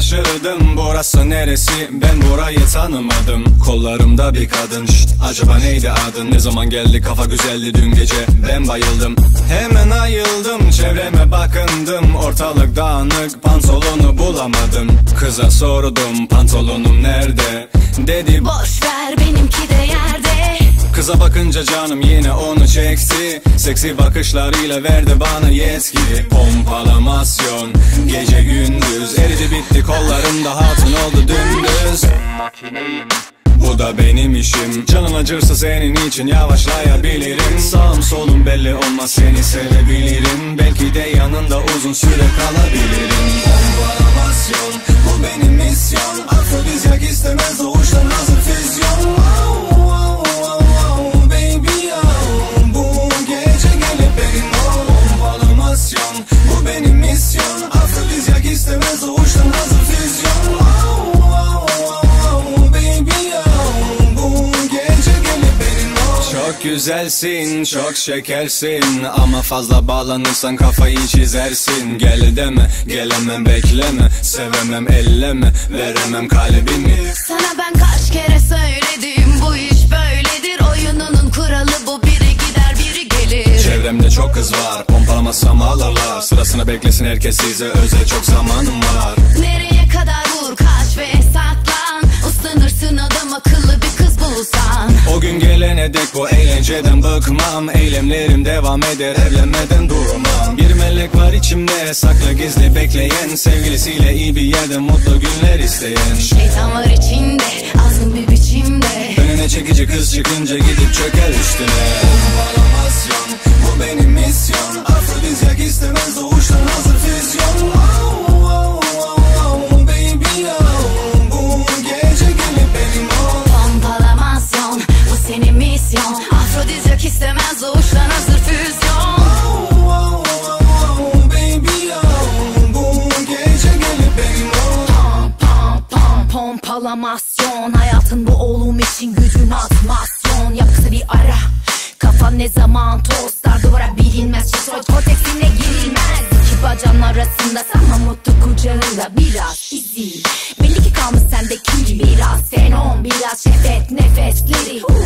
şaşırdım Burası neresi? Ben burayı tanımadım. Kollarımda bir kadın. Şşt, acaba neydi adın? Ne zaman geldi? Kafa güzeldi dün gece. Ben bayıldım. Hemen ayıldım Çevreme bakındım. Ortalık dağınık Pantolonu bulamadım. Kıza sordum pantolonum nerede? Dedi Boş ver Kıza bakınca canım yine onu çekti. Seksi bakışlarıyla verdi bana yetki. Pompalamasyon Gece gündüz. Eridi bitti kollarımda hatun oldu dümdüz. Bu da benim işim. Canın acırsa senin için yavaşlayabilirim. Sağım solum belli olmaz seni sevebilirim. Belki de yanında uzun süre kalabilirim. Pompalamasyon bu benim misyon. Afrodizyak istemez güzelsin, çok şekersin. Ama fazla bağlanırsan kafayı çizersin. Gel deme, gelemem bekleme. Sevemem elleme, veremem kalbimi. Sana ben kaç kere söyledim Bu iş böyledir. Oyununun kuralı bu Biri gider biri gelir. Çevremde çok kız var, pompalamasam alırlar Sırasını beklesin herkes size özel çok zamanım var. Nereye kadar vur kaç ve saklan gün gelene dek bu eğlenceden bıkmam. Eylemlerim devam eder evlenmeden durmam. Bir melek var içimde saklı gizli bekleyen. Sevgilisiyle iyi bir yerde mutlu günler isteyen. Şeytan var içinde azgın bir biçimde. Önüne çekici kız çıkınca gidip çöker üstüne. Pompalamasyon bu benim misyon. Afrodizyak istemez doğuştan pompalamasyon Hayatın bu oğlum için gücün atmasyon. Yap kısa bir ara Kafan ne zaman tostlar duvara bilinmez Şişroid korteksine girilmez. İki bacağın arasında sana mutlu kucağında biraz izi. Belli ki kalmış sende kil biraz Senon biraz şefet nefesleri. Ula